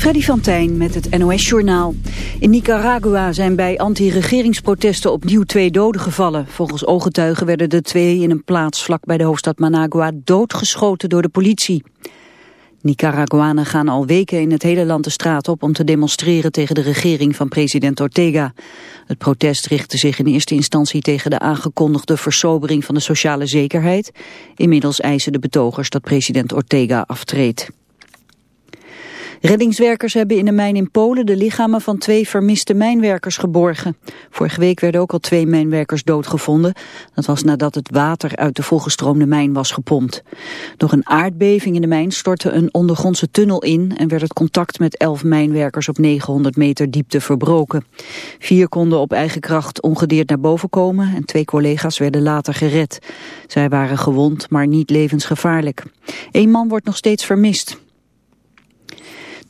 Freddy van Tijn met het NOS-journaal. In Nicaragua zijn bij anti-regeringsprotesten opnieuw twee doden gevallen. Volgens ooggetuigen werden de twee in een plaats vlak bij de hoofdstad Managua doodgeschoten door de politie. Nicaraguanen gaan al weken in het hele land de straat op om te demonstreren tegen de regering van president Ortega. Het protest richtte zich in eerste instantie tegen de aangekondigde versobering van de sociale zekerheid. Inmiddels eisen de betogers dat president Ortega aftreedt. Reddingswerkers hebben in een mijn in Polen de lichamen van twee vermiste mijnwerkers geborgen. Vorige week werden ook al twee mijnwerkers doodgevonden. Dat was nadat het water uit de volgestroomde mijn was gepompt. Door een aardbeving in de mijn stortte een ondergrondse tunnel in... en werd het contact met elf mijnwerkers op 900 meter diepte verbroken. Vier konden op eigen kracht ongedeerd naar boven komen... en twee collega's werden later gered. Zij waren gewond, maar niet levensgevaarlijk. Eén man wordt nog steeds vermist.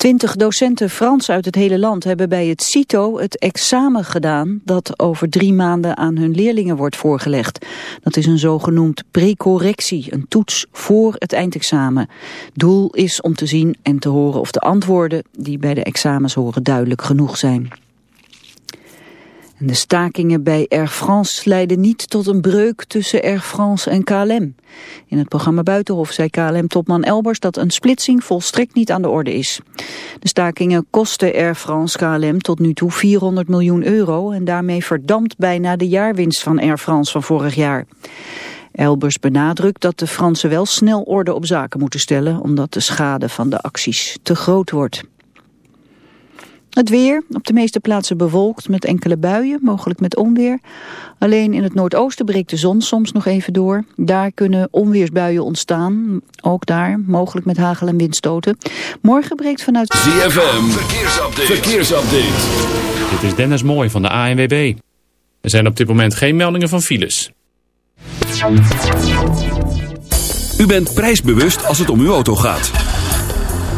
Twintig docenten Frans uit het hele land hebben bij het CITO het examen gedaan dat over drie maanden aan hun leerlingen wordt voorgelegd. Dat is een zogenoemd precorrectie, een toets voor het eindexamen. Doel is om te zien en te horen of de antwoorden die bij de examens horen duidelijk genoeg zijn de stakingen bij Air France leiden niet tot een breuk tussen Air France en KLM. In het programma Buitenhof zei KLM-topman Elbers dat een splitsing volstrekt niet aan de orde is. De stakingen kosten Air France KLM tot nu toe 400 miljoen euro... en daarmee verdampt bijna de jaarwinst van Air France van vorig jaar. Elbers benadrukt dat de Fransen wel snel orde op zaken moeten stellen... omdat de schade van de acties te groot wordt. Het weer, op de meeste plaatsen bewolkt met enkele buien, mogelijk met onweer. Alleen in het noordoosten breekt de zon soms nog even door. Daar kunnen onweersbuien ontstaan, ook daar, mogelijk met hagel en windstoten. Morgen breekt vanuit... ZFM, verkeersupdate. verkeersupdate. Dit is Dennis Mooi van de ANWB. Er zijn op dit moment geen meldingen van files. U bent prijsbewust als het om uw auto gaat.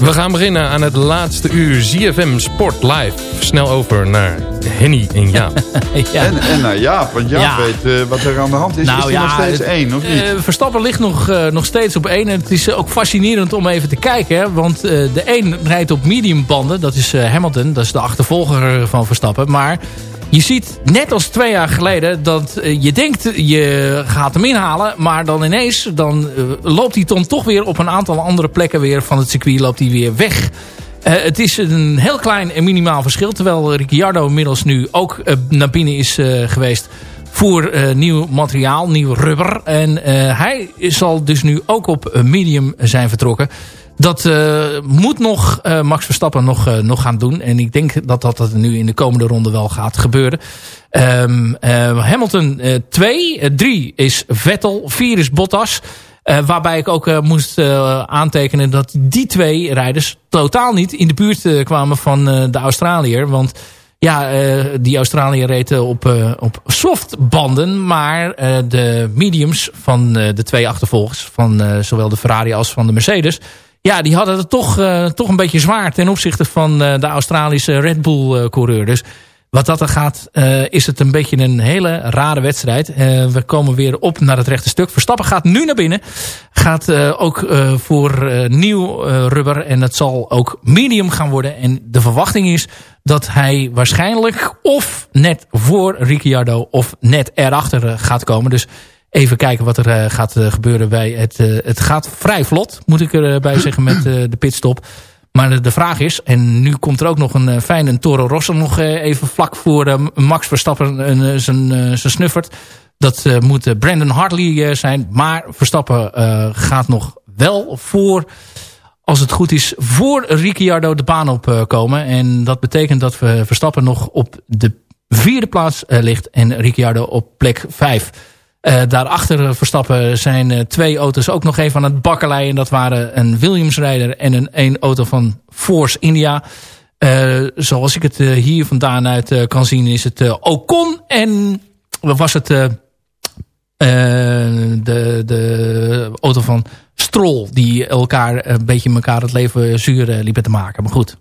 We gaan beginnen aan het laatste uur ZFM Sport Live. Snel over naar Henny en Jaap. ja. En, en naar Jaap, want Jaap Ja. weet eh, wat er aan de hand is. Nou is er ja, nog steeds het- één, of niet? Eh, Verstappen ligt nog, eh, nog steeds op één. En het is ook fascinerend om even te kijken. Hè? Want eh, de één rijdt op medium banden. Dat is eh, Hamilton. Dat is de achtervolger van Verstappen. Maar je ziet, net als twee jaar geleden... dat eh, je denkt, je gaat hem inhalen. Maar dan ineens dan, eh, loopt hij dan toch weer op een aantal andere plekken weer van het circuit... loopt hij weer weg. Eh, het is een heel klein en minimaal verschil. Terwijl Ricciardo inmiddels nu ook eh, naar binnen is eh, geweest voor eh, nieuw materiaal, nieuw rubber. En eh, hij zal dus nu ook op eh, medium zijn vertrokken. Dat eh, moet nog eh, Max Verstappen nog, eh, nog gaan doen. En ik denk dat dat, dat nu in de komende ronde wel gaat gebeuren. Ehm, eh, Hamilton 2, 3 is Vettel, 4 is Bottas. Waarbij ik ook moest aantekenen dat die twee rijders totaal niet in de buurt kwamen van de Australiër. Want ja, die Australiër reed op, op softbanden. Maar de mediums van de twee achtervolgers, van zowel de Ferrari als van de Mercedes... Ja, die hadden het toch, eh, toch een beetje zwaar ten opzichte van eh, de Australische Red Bull eh, coureur. Dus wat dat er gaat, is het een beetje een hele rare wedstrijd. We komen weer op naar het rechte stuk. Verstappen gaat nu naar binnen. Gaat ook voor nieuw rubber. En dat zal ook medium gaan worden. En de verwachting is dat hij waarschijnlijk of net voor Ricciardo of net erachter gaat komen. Dus even kijken wat er eh, gaat eh, gebeuren bij het... eh, het gaat vrij vlot, moet ik erbij zeggen, met de pitstop. Maar de, vraag is, en nu komt er ook nog een fijne Toro Rosso nog even vlak voor Max Verstappen zijn zijn snuffert. Dat moet Brandon Hartley zijn. Maar Verstappen gaat nog wel voor, als het goed is, voor Ricciardo de baan op eh, komen. En dat betekent dat we Verstappen nog op de vierde plaats ligt en Ricciardo op plek vijf. Eh, daarachter eh, Verstappen zijn eh, twee auto's ook nog even aan het bakkelei. En dat waren een Williams-rijder en een, een auto van Force India. Zoals ik het hier vandaan uit kan zien is het Ocon. En was het de, de auto van Stroll. Die elkaar een beetje elkaar het leven zuur liepen te maken. Maar goed,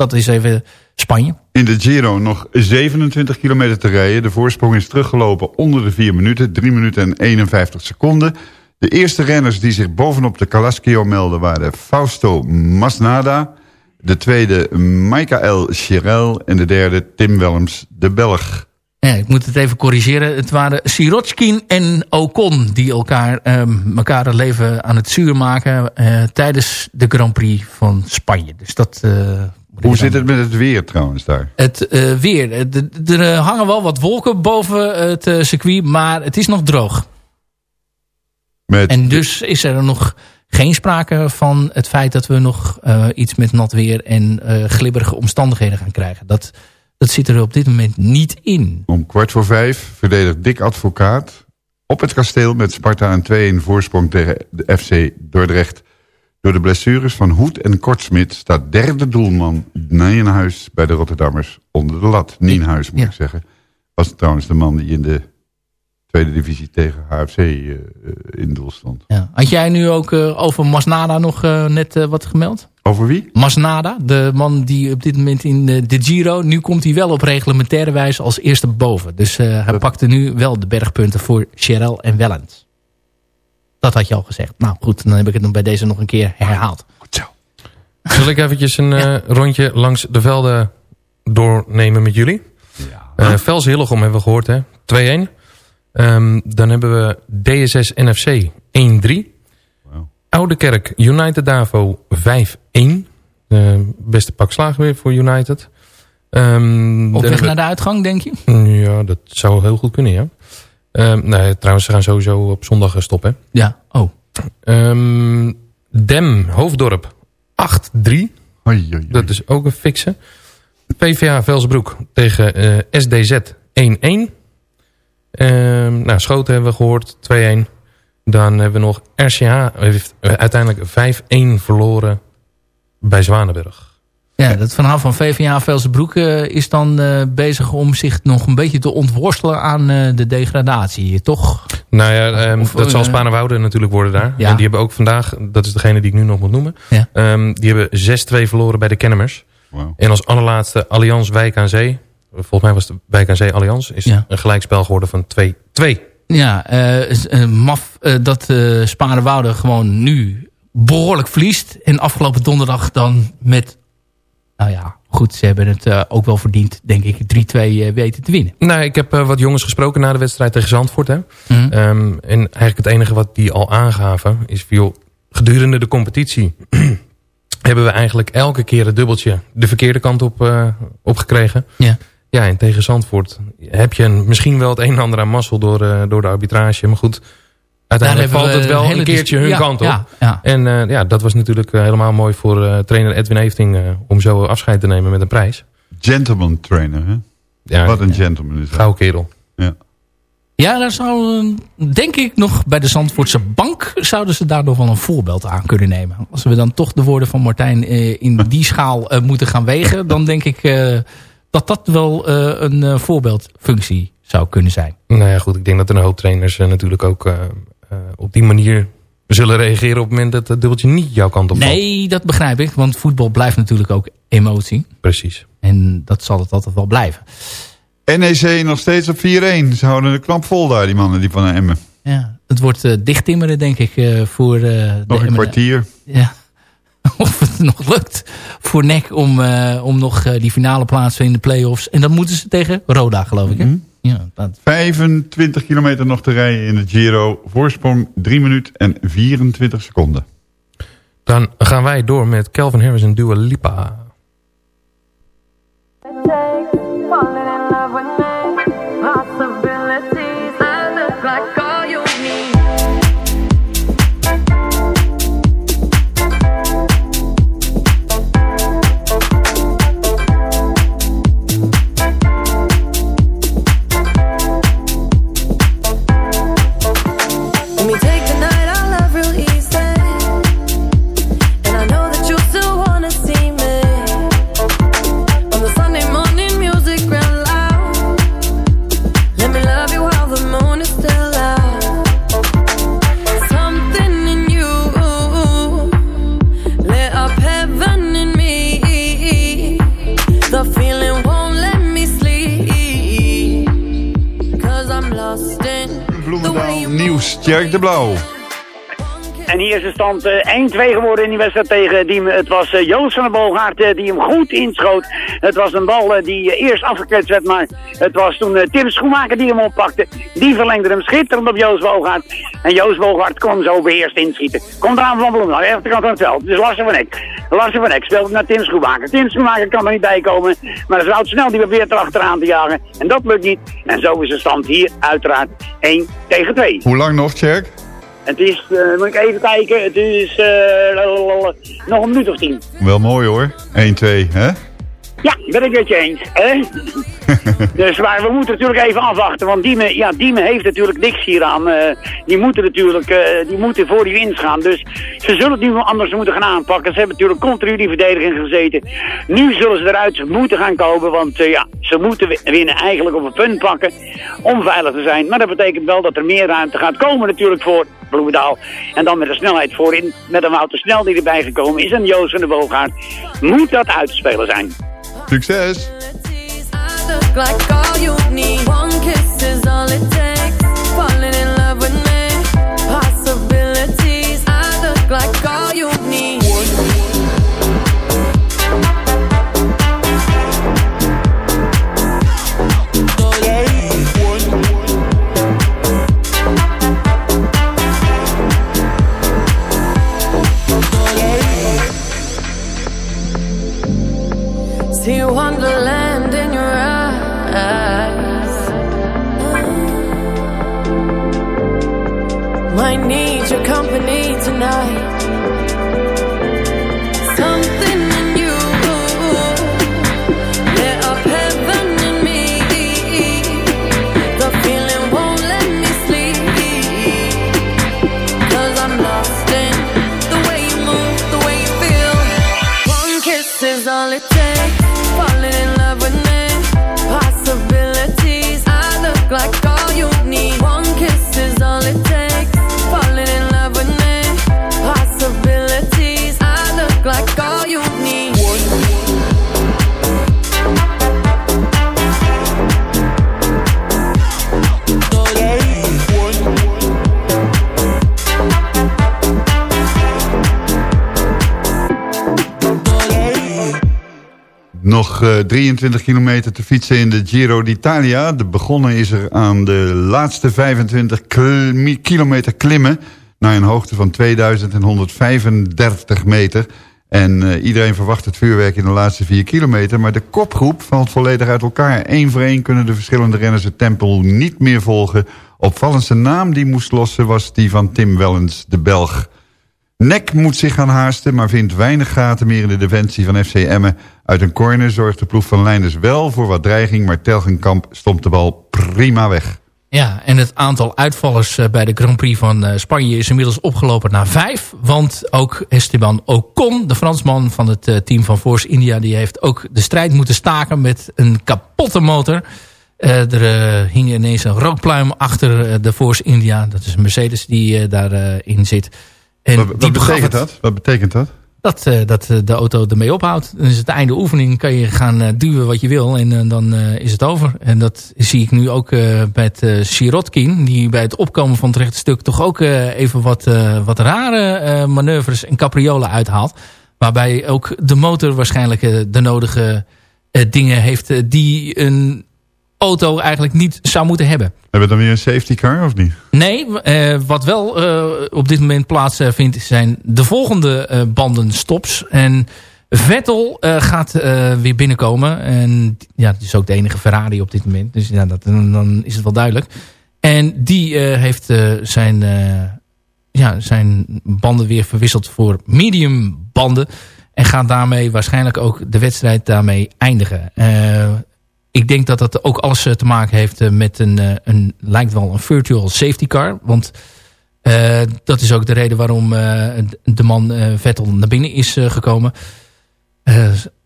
dat is even Spanje. In de Giro nog 27 kilometer te rijden. De voorsprong is teruggelopen onder de 4 minuten. 3 minuten en 51 seconden. De eerste renners die zich bovenop de Calaschio melden... waren Fausto Masnada. De tweede Michael Chirel. En de derde Tim Willems, de Belg. Ja, ik moet het even corrigeren. Het waren Sirotkin en Ocon die elkaar, ehm, elkaar het leven aan het zuur maken... eh, tijdens de Grand Prix van Spanje. Dus dat... eh, Hoe zit het met het weer trouwens daar? Het eh, weer. Er eh, hangen wel wat wolken boven het eh, circuit, maar het is nog droog. Met En dus is er nog geen sprake van het feit dat we nog eh, iets met nat weer en eh, glibberige omstandigheden gaan krijgen. Dat, dat zit er op dit moment niet in. Om kwart voor vijf verdedigt Dick Advocaat op het kasteel met Sparta een 2-1 voorsprong tegen de FC Dordrecht. Door de blessures van Hoed en Kortsmit staat derde doelman Nijenhuis bij de Rotterdammers onder de lat. Nienhuis moet Ja. ik zeggen. Was trouwens de man die in de tweede divisie tegen HFC eh, eh, in doel stond. Ja. Had jij nu ook eh, over Masnada nog net wat gemeld? Over wie? Masnada, de man die op dit moment in de Giro... nu komt hij wel op reglementaire wijze als eerste boven. Dus hij Dat- pakte nu wel de bergpunten voor Cherel en Wellens. Dat had je al gezegd. Nou goed, dan heb ik het bij deze nog een keer herhaald. Goed zo. Zal ik eventjes een eh, rondje langs de velden doornemen met jullie? Ja. Vels Hillegom hebben we gehoord, hè? 2-1. Ehm, dan hebben we DSS NFC 1-3. Wauw. Oude Kerk United Davo 5-1. Eh, beste pak slagen weer voor United. Ehm, Op weg naar de uitgang, denk je? Ja, dat zou heel goed kunnen, ja. Ehm, nee, trouwens, ze gaan sowieso op zondag eh, stoppen. Ja. Oh. Ehm, Dem, Hoofddorp 8-3. Hoi, hoi, hoi. Dat is ook een fixe. PVA Velsbroek tegen eh, SDZ 1-1. Ehm, nou, Schoten hebben we gehoord, 2-1. Dan hebben we nog RCH, heeft eh, uiteindelijk 5-1 verloren bij Zwanenburg. Ja, dat verhaal van VVA Velsenbroek eh, is dan eh, bezig om zich nog een beetje te ontworstelen aan eh, de degradatie, toch? Nou ja, ehm, Of, dat zal Sparenwoude natuurlijk worden daar. Ja. En die hebben ook vandaag, dat is degene die ik nu nog moet noemen. Ja. Ehm, die hebben 6-2 verloren bij de Kennemers. Wauw. En als allerlaatste Allianz Wijk aan Zee. Volgens mij was het Wijk aan Zee Allianz. Is Ja. een gelijkspel geworden van 2-2. Ja, maf dat eh Sparenwoude gewoon nu behoorlijk verliest. En afgelopen donderdag dan met, nou ja, goed, ze hebben het eh, ook wel verdiend, denk ik, 3-2 eh, weten te winnen. Nou, ik heb eh, wat jongens gesproken na de wedstrijd tegen Zandvoort. Hè. Mhm. Ehm, en eigenlijk het enige wat die al aangaven is... Joh, gedurende de competitie hebben we eigenlijk elke keer het dubbeltje de verkeerde kant op, eh, opgekregen. Ja. Ja, en tegen Zandvoort heb je een, misschien wel het een en ander aan mazzel door, door de arbitrage. Maar goed, uiteindelijk valt het we wel een keertje hun ja, kant op. Ja, ja. En eh, ja, dat was natuurlijk eh, helemaal mooi voor eh, trainer Edwin Efting... eh, om zo afscheid te nemen met een prijs. Gentleman trainer, hè? Ja, Wat een gentleman is dat. gouden kerel. Ja. Ja, daar zou, eh, denk ik nog, bij de Zandvoortse bank zouden ze daar nog wel een voorbeeld aan kunnen nemen. Als we dan toch de woorden van Martijn eh, in die schaal eh, moeten gaan wegen, dan denk ik eh, dat dat wel eh, een eh, voorbeeldfunctie zou kunnen zijn. Nou ja, goed. Ik denk dat er een hoop trainers natuurlijk ook op die manier zullen reageren... op het moment dat het dubbeltje niet jouw kant op valt. Nee, dat begrijp ik, want voetbal blijft natuurlijk ook emotie. Precies. En dat zal het altijd wel blijven. NEC nog steeds op 4-1. Ze houden de klap vol daar, die mannen die van Emmen. Ja, het wordt eh dichttimmeren, denk ik, eh, voor eh, de Nog een Emmen- kwartier. Ja. Of het nog lukt voor NEC om, eh, om nog eh, die finale plaatsen in de play-offs. En dan moeten ze tegen Roda, geloof ik. Hè? Ja, dat, 25 kilometer nog te rijden in de Giro. Voorsprong 3 minuten en 24 seconden. Dan gaan wij door met Calvin Harris en Dua Lipa. Bloemendaal nieuws. Tjerk de Blauw. En hier is de stand eh, 1-2 geworden in die wedstrijd tegen Diemen. Het was eh, Joost van der Boogaard eh, die hem goed inschoot. Het was een bal eh, die eh, eerst afgekletst werd, maar het was toen eh, Tim Schoenmaker die hem oppakte. Die verlengde hem schitterend op Joost Boogaard. En Joost Boogaard kon zo beheerst inschieten. Komt eraan van Bloemendaal, rechterkant van het veld. Dus Lasse van Eck. Lasse van Eck speelt naar Tim Schoenmaker. Tim Schoenmaker kan er niet bij komen, maar oud snel die probeert erachteraan te jagen. En dat lukt niet. En zo is de stand hier uiteraard 1 tegen 2. Hoe lang nog, Tjerk? Het is, eh, moet ik even kijken, het is eh, nog een minuut of tien. Wel mooi hoor. 1-2, hè? Ja, ben ik het je eens. Hè? dus maar we moeten natuurlijk even afwachten, want Diemen, ja, Diemen heeft natuurlijk niks hieraan. eh die moeten natuurlijk eh, die moeten voor die winst gaan. Dus ze zullen het nu wel anders moeten gaan aanpakken. Ze hebben natuurlijk continu die verdediging gezeten. Nu zullen ze eruit moeten gaan komen, want eh, ja, ze moeten wi- winnen eigenlijk op een punt pakken om veilig te zijn. Maar dat betekent wel dat er meer ruimte gaat komen natuurlijk voor Bloemendaal. En dan met de snelheid voorin, met een Wouter Snel die erbij gekomen is en Joost van de Boogaard. Moet dat uit te spelen zijn. Succes! Like all you need. See wonderland in your eyes. Mm. Might need your company tonight. Nog eh, 23 kilometer te fietsen in de Giro d'Italia. De begonnen is er aan de laatste 25 kil- kilometer klimmen... naar een hoogte van 2135 meter. En eh, iedereen verwacht het vuurwerk in de laatste 4 kilometer... maar de kopgroep valt volledig uit elkaar. Eén voor één kunnen de verschillende renners het tempel niet meer volgen. Opvallendste naam die moest lossen was die van Tim Wellens, de Belg... Nek moet zich gaan haasten, maar vindt weinig gaten meer in de defensie van FC Emmen. Uit een corner zorgt de ploeg van Leinders wel voor wat dreiging... maar Telgenkamp stomt de bal prima weg. Ja, en het aantal uitvallers eh, bij de Grand Prix van eh, Spanje is inmiddels opgelopen naar vijf. Want ook Esteban Ocon, de Fransman van het eh, team van Force India... die heeft ook de strijd moeten staken met een kapotte motor. Er hing ineens een rookpluim achter de Force India. Dat is een Mercedes die daarin zit. En Wat, betekent het- dat? Wat betekent dat? dat, eh, dat eh, de auto ermee ophoudt. Dan is het einde oefening, kan je gaan eh, duwen wat je wil en dan is het over. En dat zie ik nu ook bij het eh, Sirotkin, die bij het opkomen van het rechte stuk toch ook even wat, wat rare manoeuvres en capriolen uithaalt. Waarbij ook de motor waarschijnlijk de nodige dingen heeft die een auto eigenlijk niet zou moeten hebben. Hebben we dan weer een safety car of niet? Nee, eh, wat wel eh, op dit moment plaatsvindt zijn de volgende eh, bandenstops. En Vettel eh, gaat eh, weer binnenkomen. En ja, het is ook de enige Ferrari op dit moment. Dus ja, dat, dan, is het wel duidelijk. En die eh, heeft eh, zijn, eh, ja, zijn banden weer verwisseld voor medium banden. En gaat daarmee waarschijnlijk ook de wedstrijd daarmee eindigen. Ik denk dat dat ook alles eh, te maken heeft eh, met een, eh, een lijkt wel een virtual safety car. Want dat is ook de reden waarom de man Vettel naar binnen is gekomen.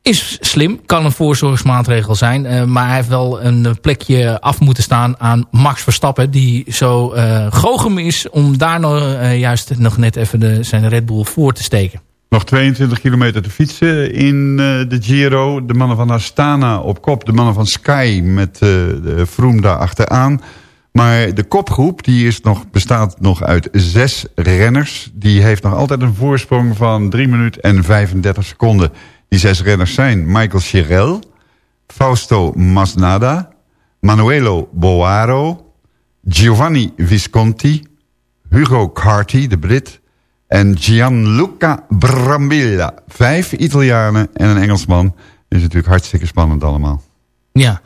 Is slim, kan een voorzorgsmaatregel zijn. maar hij heeft wel een plekje af moeten staan aan Max Verstappen. Die zo eh goochem is om daar nog, juist nog net even de, zijn Red Bull voor te steken. Nog 22 kilometer te fietsen in eh, de Giro. De mannen van Astana op kop. De mannen van Sky met eh de Vroom daar achteraan. Maar de kopgroep die is nog, bestaat nog uit zes renners. Die heeft nog altijd een voorsprong van 3 minuten en 35 seconden. Die zes renners zijn Michael Chirel, Fausto Masnada, Manuelo Boaro, Giovanni Visconti, Hugo Carty, de Brit... en Gianluca Brambilla. Vijf Italianen en een Engelsman. Is natuurlijk hartstikke spannend allemaal. Ja.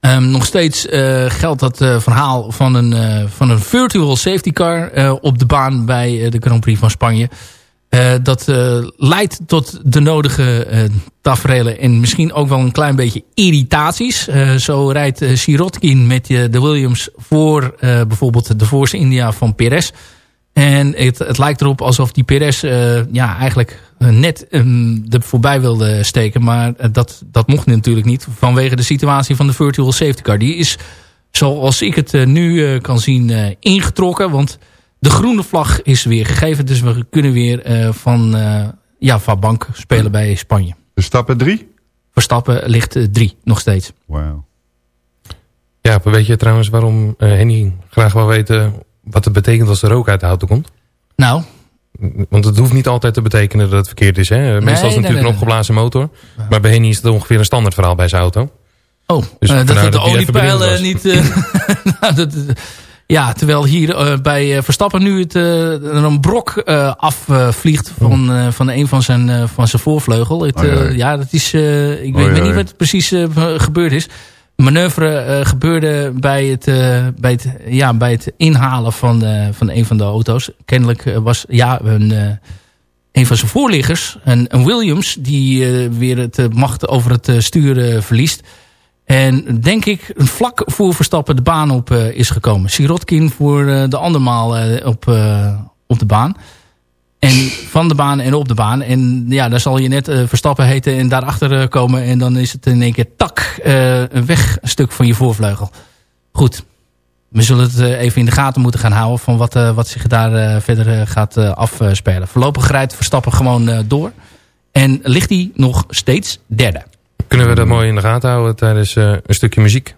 Ehm, nog steeds eh, geldt dat eh, verhaal van een, eh, van een virtual safety car op de baan bij de Grand Prix van Spanje. Dat leidt tot de nodige tafereelen en misschien ook wel een klein beetje irritaties. Zo rijdt Sirotkin met de Williams voor bijvoorbeeld de Force India van Perez. En het, het lijkt erop alsof die Perez eh, ja, eigenlijk eh, net um, er voorbij wilde steken. Maar eh, dat, dat mocht natuurlijk niet vanwege de situatie van de virtual safety car. Die is, zoals ik het nu eh, kan zien, eh, ingetrokken. Want de groene vlag is weer gegeven. Dus we kunnen weer eh, van, eh, ja, van bank spelen bij Spanje. Verstappen drie? Verstappen ligt drie nog steeds. Wauw. Ja, weet je trouwens waarom eh, Henny graag wil weten wat het betekent als er rook uit de auto komt? Nou, Want het hoeft niet altijd te betekenen dat het verkeerd is. Hè? Meestal nee, is het natuurlijk nee, een opgeblazen motor. Maar bij Henny is het ongeveer een standaard verhaal bij zijn auto. Oh, Dus eh, dat de oliepijlen niet... eh, nou, dat, ja, terwijl hier eh, bij Verstappen nu het, er een brok afvliegt van, eh, van een van zijn, van zijn voorvleugel. Het, ja, dat is... ik weet, weet niet wat precies gebeurd is. Manoeuvre eh, gebeurde bij het, eh, bij, het, ja, bij het inhalen van, eh, van een van de auto's. Kennelijk was ja, een, een van zijn voorliggers, een, een Williams, die weer het macht over het sturen verliest. En denk ik vlak voor Verstappen de baan op is gekomen. Sirotkin voor de andermaal eh, op, op de baan. En van de baan en op de baan. En ja, daar zal je net eh, Verstappen heten en daarachter eh, komen. En dan is het in één keer tak, eh, een weg een stuk van je voorvleugel. Goed. We zullen het even in de gaten moeten gaan houden van wat, wat zich daar verder gaat afspelen. Voorlopig rijdt Verstappen gewoon door. En ligt hij nog steeds derde. Kunnen we dat mooi in de gaten houden tijdens een stukje muziek?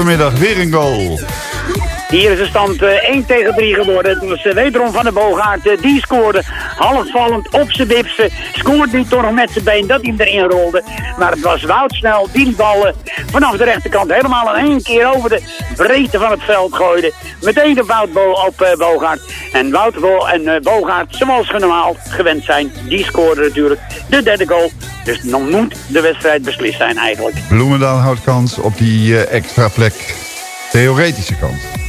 Vanmiddag weer een goal. Hier is de stand eh, 1 tegen 3 geworden. Het was eh, wederom van de Boogaard. eh, die scoorde halfvallend op zijn bipsen. Scoorde niet toch nog met zijn been dat hij erin rolde. Maar het was Wout snel die die bal eh, vanaf de rechterkant helemaal in één keer over de breedte van het veld gooide. Meteen de Wout Bo op Boogaard. En Wout Bo en Boogaard, zoals we normaal gewend zijn, die scoorde natuurlijk de derde goal. Dus dan moet de wedstrijd beslist zijn eigenlijk. Bloemendaal houdt kans op die eh, extra plek. Theoretische kans.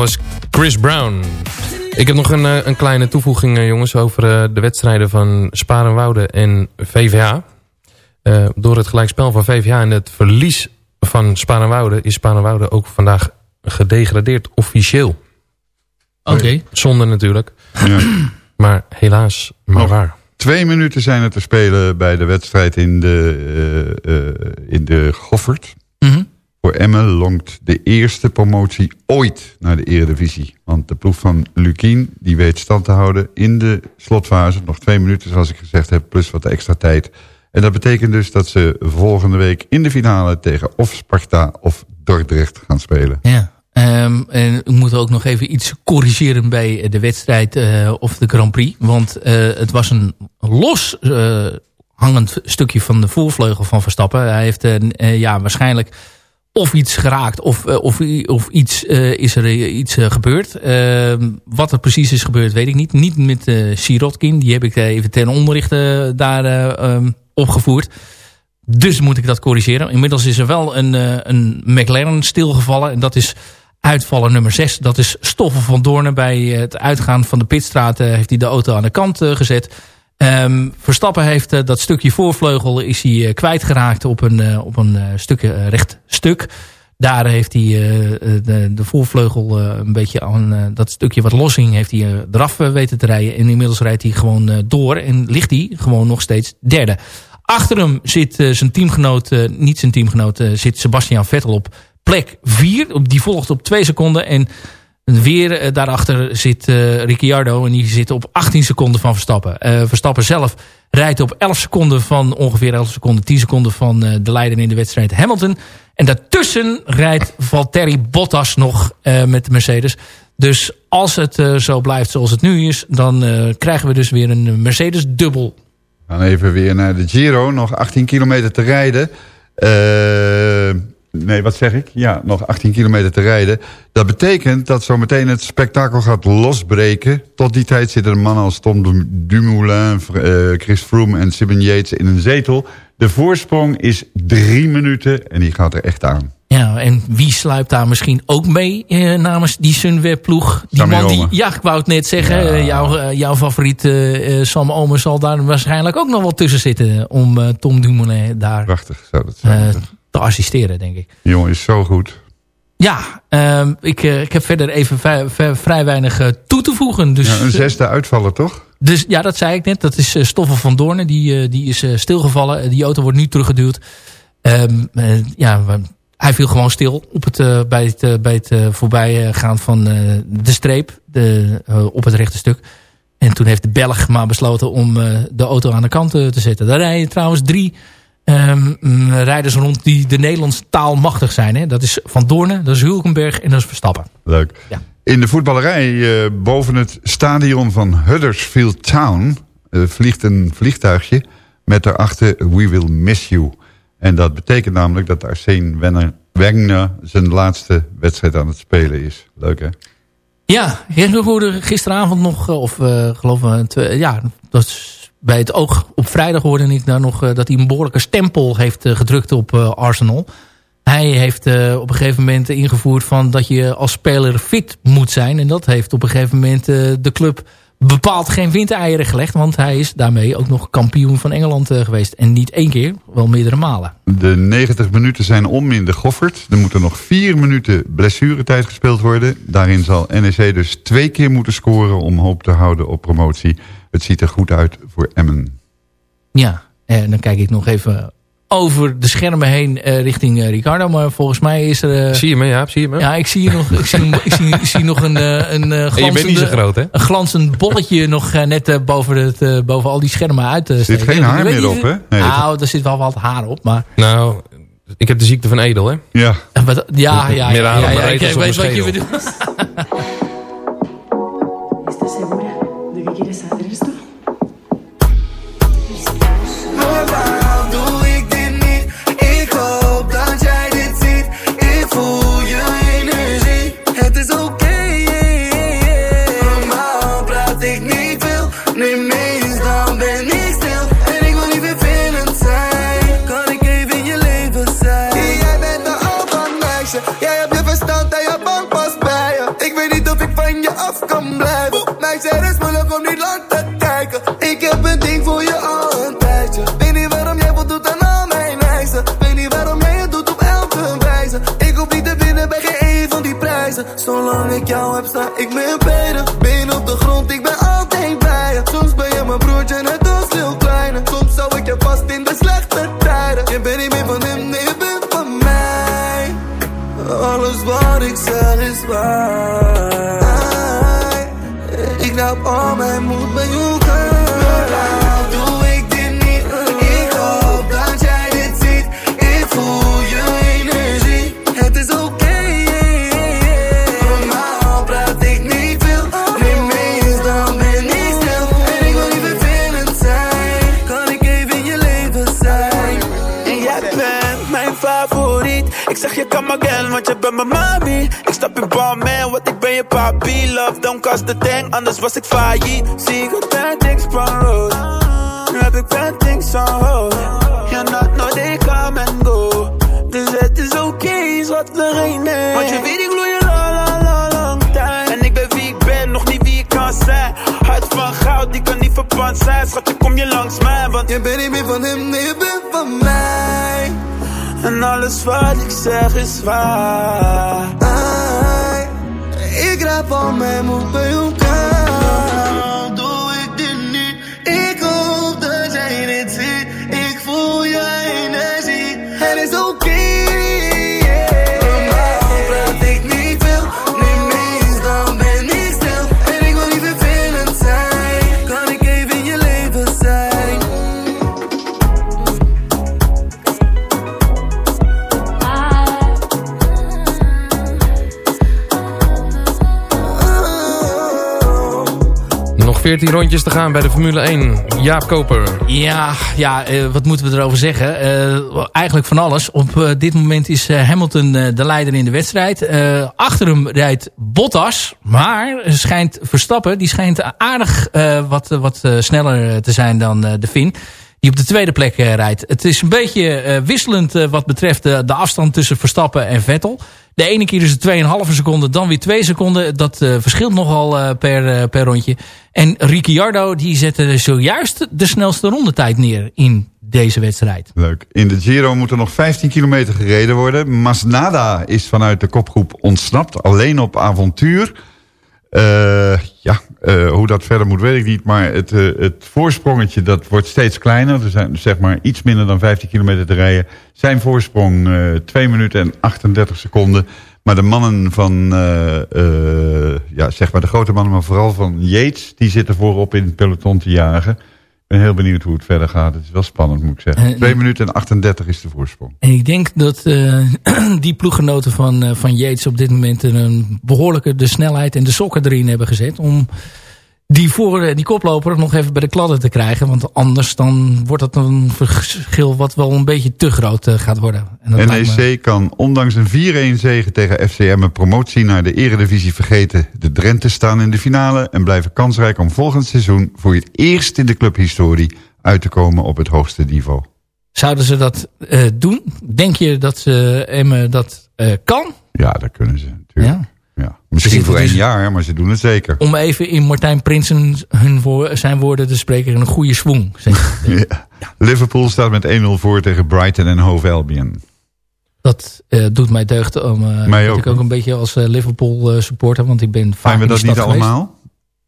Was Chris Brown. Ik heb nog een, eh, een kleine toevoeging, eh, jongens, over eh, de wedstrijden van Sparenwoude en VVA. Eh, door het gelijkspel van VVA en het verlies van Sparenwoude is Sparenwoude ook vandaag gedegradeerd officieel. Oké. Zonde natuurlijk, Ja. maar helaas maar Nog waar. Twee minuten zijn er te spelen bij de wedstrijd in de, eh, eh, in de Goffert. Voor Emmen longt de eerste promotie ooit naar de eredivisie. Want de ploeg van Lukien die weet stand te houden in de slotfase. Nog twee minuten zoals ik gezegd heb, plus wat extra tijd. En dat betekent dus dat ze volgende week in de finale tegen of Sparta of Dordrecht gaan spelen. Ja. Ehm, en ik moet ook nog even iets corrigeren bij de wedstrijd eh, of de Grand Prix. Want eh, het was een los eh, hangend stukje van de voorvleugel van Verstappen. Hij heeft ja, waarschijnlijk of iets geraakt of, eh, of, of iets, eh, is er eh, iets gebeurd. Ehm, wat er precies is gebeurd weet ik niet. Niet met Sirotkin. Die heb ik even ten onrichte daar eh, ehm, opgevoerd. Dus moet ik dat corrigeren. Inmiddels is er wel een, een McLaren stilgevallen. En dat is uitvaller nummer 6. Dat is Stoffen van Doornen. Bij het uitgaan van de pitstraat heeft hij de auto aan de kant gezet. Ehm, Verstappen heeft eh, dat stukje voorvleugel is hij eh, kwijtgeraakt op een, eh, op een stukje recht stuk. Daar heeft hij de, de voorvleugel een beetje aan dat stukje wat los hing, heeft hij eraf weten te rijden. En inmiddels rijdt hij gewoon door en ligt hij gewoon nog steeds derde. Achter hem zit zijn teamgenoot, niet zijn teamgenoot, zit Sebastian Vettel op plek 4. Die volgt op 2 seconden. En weer eh, daarachter zit eh, Ricciardo en die zit op 18 seconden van Verstappen. Eh, Verstappen zelf rijdt op 11 seconden van ongeveer 11 seconden, 10 seconden van de leider in de wedstrijd Hamilton. En daartussen rijdt Valtteri Bottas nog met de Mercedes. Dus als het zo blijft zoals het nu is, dan krijgen we dus weer een Mercedes dubbel. Gaan even weer naar de Giro. Nog 18 kilometer te rijden. Nee, wat zeg ik? Ja, nog 18 kilometer te rijden. Dat betekent dat zometeen het spektakel gaat losbreken. Tot die tijd zitten mannen als Tom Dumoulin, eh, Chris Froome en Simon Yates in een zetel. De voorsprong is drie minuten en die gaat er echt aan. Ja, en wie sluipt daar misschien ook mee eh, namens die Sunweb-ploeg? Die Sammy man die, ja, ik wou het net zeggen. Ja. eh, jouw, jouw favoriet Sam Omen zal daar waarschijnlijk ook nog wel tussen zitten... om eh, Tom Dumoulin daar Prachtig zou dat zijn. Te assisteren, denk ik. Die jongen is zo goed. Ja, ehm, ik, eh, ik heb verder even vrij, weinig eh, toe te voegen. Dus, Ja, een zesde uitvaller, toch? dus ja, dat zei ik net. Dat is eh, Stoffel van Doornen. Die, eh, die is eh, stilgevallen. Die auto wordt nu teruggeduwd. Ehm, eh, ja, hij viel gewoon stil op het, eh, bij het, eh, bij het eh, voorbij gaan van eh, de streep de, eh, op het rechte stuk. En toen heeft de Belg maar besloten om eh, de auto aan de kant eh, te zetten. Daar rijden trouwens drie mm, rijders rond die de Nederlandse taal machtig zijn. Hè? Dat is Van Doornen, dat is Hulkenberg en dat is Verstappen. Leuk. Ja. In de voetballerij eh, boven het stadion van Huddersfield Town... eh, vliegt een vliegtuigje met daarachter We Will Miss You. En dat betekent namelijk dat Arsene Wenger, Wenger zijn laatste wedstrijd aan het spelen is. Leuk hè? Ja, ik hoorde gisteravond nog, eh, of geloof ik, ja, dat is bij het oog op vrijdag hoorde ik daar nog eh, dat hij een behoorlijke stempel heeft eh, gedrukt op eh, Arsenal. Hij heeft op een gegeven moment ingevoerd van dat je als speler fit moet zijn. En dat heeft op een gegeven moment de club bepaald geen windeieren gelegd. Want hij is daarmee ook nog kampioen van Engeland eh, geweest. En niet één keer, wel meerdere malen. De 90 minuten zijn om in de Goffert. Er moeten nog vier minuten blessuretijd gespeeld worden. Daarin zal NEC dus twee keer moeten scoren om hoop te houden op promotie. Het ziet er goed uit voor Emmen. Ja, en dan kijk ik nog even over de schermen heen eh, richting eh, Ricardo. Maar volgens mij is er... eh, Zie je me, ja, zie je me? ja, ik zie, hier nog, ik zie, ik zie, ik zie nog een, een, En je bent niet zo glanzende, groot, hè? een glanzend bolletje nog net boven, het, boven al die schermen uit. Er zit geen haar meer op, hè? Nee, nou, er zit wel wat haar op, maar... Nou, ik heb de ziekte van Edel, hè? Ja, wat- ja, ja, ja, Meer haar ja, op ja, mijn ik weet wat je bedoelt. Kan blijven. Meisje, het is moeilijk om niet lang te kijken. Ik heb een ding voor je al een tijdje. Weet niet waarom jij wat doet aan al mijn eisen. Weet niet waarom jij het doet op elke wijze. Ik hoef niet te winnen bij geen een van die prijzen. Zolang ik jou heb, sta ik meer beter. Been op de grond, ik ben altijd bij je. Soms ben je mijn broertje, net als veel kleiner. Soms zou ik je vast in de slechte tijden. Je bent niet meer van hem, nee, je bent van mij. Alles wat ik zeg is waar. Ik al mijn moed bij. Waarom doe ik dit niet? Ik hoop dat jij dit ziet. Ik voel je energie. Het is oké. Normaal praat ik niet veel. Nee, meestal ben ik stil. En ik wil niet vervelend zijn. Kan ik even in je leven zijn? En jij bent mijn favoriet. Ik zeg je come again, want je bent mijn mami. Ik stap in bal, man, je papi. Love, don't cost the thing, anders was ik failliet. Zie ik bad things van road. Nu heb ik bad things on hold. Ja, not no, they come and go. Dus het is oké, wat er een. Want je weet, ik gloei je la la la lang tijd. En ik ben wie ik ben, nog niet wie ik kan zijn. Hart van goud, die kan niet verpand zijn. Schatje, kom je langs mij, want je bent niet meer van hem, nee, je bent van mij. En alles wat ik zeg is waar. ik raap al mijn moed bij elkaar. 14 rondjes te gaan bij de Formule 1. Jaap Koper. Ja, ja eh, wat moeten we erover zeggen? Eh, eigenlijk van alles. Op eh, dit moment is Hamilton de leider in de wedstrijd. Achter hem rijdt Bottas. Maar schijnt Verstappen, die schijnt aardig wat, wat sneller te zijn dan de Finn. Die op de tweede plek rijdt. Het is een beetje wisselend wat betreft de afstand tussen Verstappen en Vettel. De ene keer is het 2,5 seconden, dan weer 2 seconden. Dat eh, verschilt nogal eh, per, eh, per rondje. En Ricciardo die zette zojuist de snelste rondetijd neer in deze wedstrijd. Leuk. In de Giro moet er nog 15 kilometer gereden worden. Masnada is vanuit de kopgroep ontsnapt. Alleen op avontuur. Eh, ja, eh, hoe dat verder moet weet ik niet. Maar het, eh, het voorsprongetje dat wordt steeds kleiner. Er zijn zeg maar iets minder dan 15 kilometer te rijden. Zijn voorsprong eh 2 minuten en 38 seconden. Maar de mannen van, ja, zeg maar de grote mannen, maar vooral van Yates... die zitten voorop in het peloton te jagen. Ik ben heel benieuwd hoe het verder gaat. Het is wel spannend, moet ik zeggen. Eh, 2 minuten en 38 is de voorsprong. En ik denk dat eh, die ploeggenoten van, eh, van Yates op dit moment een behoorlijke de snelheid en de sokken erin hebben gezet. Om die, voor, eh, die koploper nog even bij de kladden te krijgen. Want anders dan wordt dat een verschil wat wel een beetje te groot eh, gaat worden. En me- NEC kan ondanks een 4-1 zege tegen FCM een promotie naar de eredivisie vergeten. De Drenthe staan in de finale en blijven kansrijk om volgend seizoen voor het eerst in de clubhistorie uit te komen op het hoogste niveau. Zouden ze dat eh, doen? Denk je dat ze Emmen dat eh, kan? Ja, dat kunnen ze natuurlijk. Ja. Ja. Misschien voor één dus- jaar, maar ze doen het zeker. Om even in Martijn Prinsen hun woor- zijn woorden te spreken. Een goede swoon. zeg. Ja. Liverpool staat met 1-0 voor tegen Brighton en Hove Albion. Dat eh, doet mij deugd. Om, Mij dat ook. Ik ook een beetje als eh, Liverpool supporter. Want ik ben vaak Zijn we dat niet geweest. allemaal?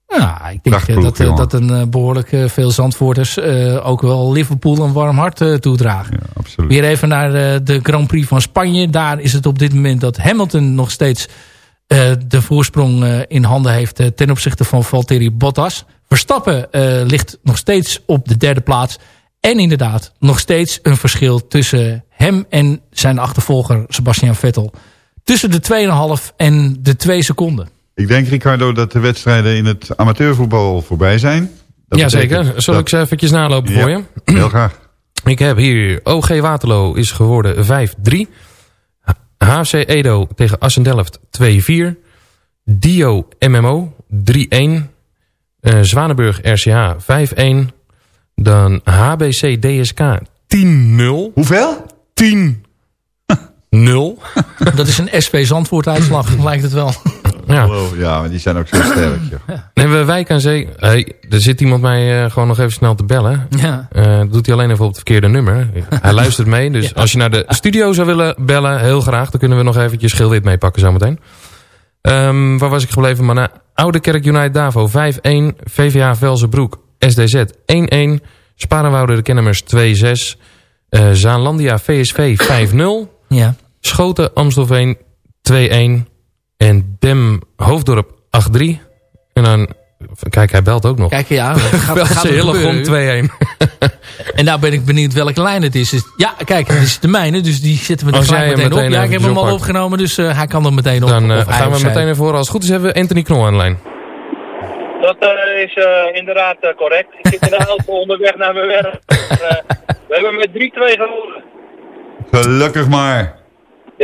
Ja, ik denk Prachtploeg, dat, dat een eh, behoorlijk eh, veel Zandvoorters ook wel Liverpool een warm hart toedragen. Ja, absoluut. Weer even naar de Grand Prix van Spanje. Daar is het op dit moment dat Hamilton nog steeds de voorsprong eh, in handen heeft eh, ten opzichte van Valtteri Bottas. Verstappen eh, ligt nog steeds op de derde plaats. En inderdaad, nog steeds een verschil tussen hem en zijn achtervolger Sebastian Vettel. Tussen de 2,5 en de 2 seconden. Ik denk, Ricardo, dat de wedstrijden in het amateurvoetbal voorbij zijn. Dat Jazeker. betekent Zal dat- ik ze eventjes nalopen Ja. voor je? Heel graag. Ik heb hier OG Waterloo is geworden 5-3. HFC Edo tegen Assendelft 2-4. Dio MMO 3-1. Eh Zwanenburg RCH 5-1. Dan HBC DSK 10-0. Hoeveel? 10 0. Dat is een SP Zandvoort uitslag, lijkt het wel. Ja. Ja, maar die zijn ook zo sterk. joh. Hebben we Wijk aan Zee. Hey, er zit iemand mij eh, gewoon nog even snel te bellen. Ja. Eh, dat doet hij alleen even op het verkeerde nummer. Hij luistert mee. Dus als je naar de studio zou willen bellen, heel graag. Dan kunnen we nog eventjes Gilwit meepakken zometeen. Ehm waar was ik gebleven? Maar na Oude Kerk United Davo 5-1. VVA Velzenbroek SDZ 1-1. Sparenwoude de Kennemers 2-6. eh Zaanlandia VSV 5-0. Ja. Schoten Amstelveen 2-1. En Dem Hoofddorp 8-3. En dan... Kijk, hij belt ook nog. Kijk, ja, gaat, Belt gaat gebeuren. 2-1. En nou ben ik benieuwd welke lijn het is. Dus, ja, kijk, het is de mijne, dus die zetten we er Als gelijk meteen op. meteen Ja, ik heb hem al opgenomen, dus eh, hij kan er meteen op. Dan eh, gaan we meteen ervoor. Als het goed is hebben we Anthony Knol aan de lijn. Dat eh, is eh, inderdaad eh, correct. Ik zit in de auto onderweg naar mijn werk. We hebben met 3-2 gewonnen. Gelukkig maar.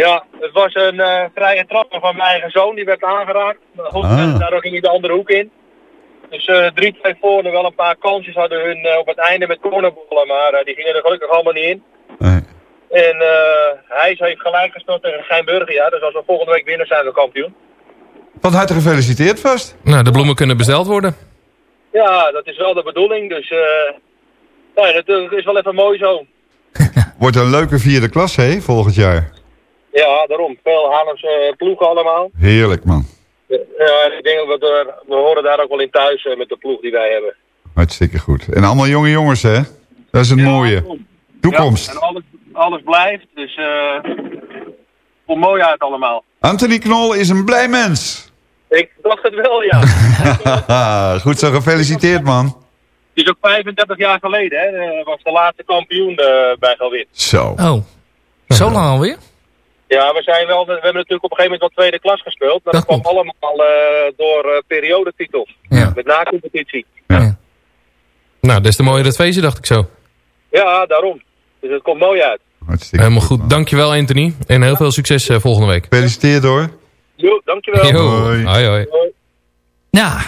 Ja, het was een eh, vrije trap van mijn eigen zoon. Die werd aangeraakt. Maar goed, Ah. daardoor ging hij de andere hoek in. Dus eh 3-2 voor. En wel een paar kansjes hadden hun eh, op het einde met cornerballen. Maar eh, die gingen er gelukkig allemaal niet in. Nee. En eh hij heeft gelijk gespeeld tegen Geinburger. Ja, dus als we volgende week winnen zijn we kampioen. Van harte gefeliciteerd vast. Nou, de bloemen kunnen besteld worden. Ja, dat is wel de bedoeling. Dus eh nee, dat is wel even mooi zo. Wordt een leuke vierde klas, hè, volgend jaar. Ja, daarom. Veel Haarlemse ploegen allemaal. Heerlijk, man. Ja, en ik denk dat we, er, we horen daar ook wel in thuis eh, met de ploeg die wij hebben. Hartstikke goed. En allemaal jonge jongens, hè? Dat is het mooie. Toekomst. Ja, en alles, alles blijft, dus eh komt mooi uit allemaal. Anthony Knol is een blij mens. Ik dacht het wel, ja. goed zo, gefeliciteerd, man. Het is ook 35 jaar geleden, hè. Eh, was de laatste kampioen eh, bij Galwit. Zo. Oh, zo lang alweer? Ja, we, zijn wel, we hebben natuurlijk op een gegeven moment wel tweede klas gespeeld. Maar dat, kwam allemaal eh, door eh, periodetitels. Ja. Met na-competitie. Ja. Nou, des te mooier dat feestje, dacht ik zo. Ja, daarom. Dus het komt mooi uit. Hartstikke Helemaal goed. Dankjewel, Anthony. En heel veel succes eh, volgende week. Gefeliciteerd hoor. Jo, dankjewel. Hoi. Hoi, hoi. Nou,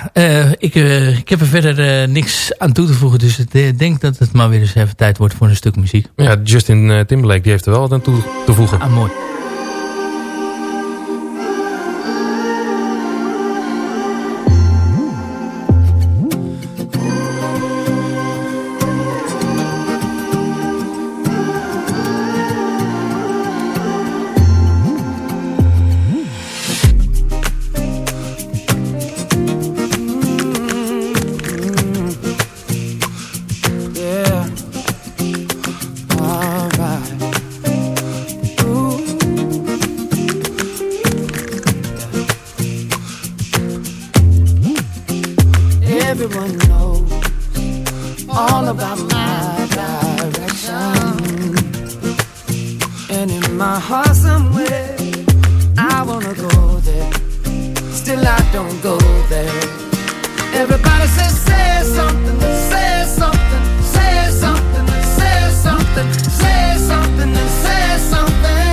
ik, ik heb er verder niks aan toe te voegen. Dus ik denk dat het maar weer eens even tijd wordt voor een stuk muziek. Ja, Justin Timberlake die heeft er wel wat aan toe te voegen. Ah, mooi. Everyone knows all about my direction. And in my heart somewhere, I wanna go there. Still I don't go there. Everybody says say something, say something, say something, say something, say something, say something. Say something.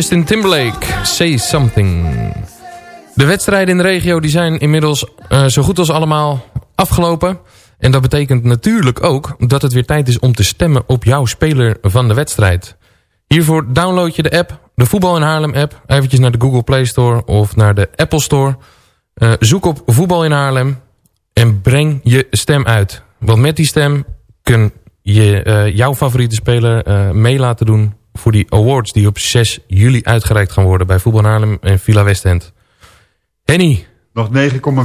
Justin Timberlake, Say Something. De wedstrijden in de regio die zijn inmiddels eh, zo goed als allemaal afgelopen. En dat betekent natuurlijk ook dat het weer tijd is om te stemmen op jouw speler van de wedstrijd. Hiervoor download je de app, de Voetbal in Haarlem app. Eventjes naar de Google Play Store of naar de Apple Store. Eh, zoek op Voetbal in Haarlem en breng je stem uit. Want met die stem kun je eh, jouw favoriete speler uh, mee laten doen voor die awards die op 6 juli uitgereikt gaan worden... bij Voetbal Haarlem en Villa Westend. Henny. Nog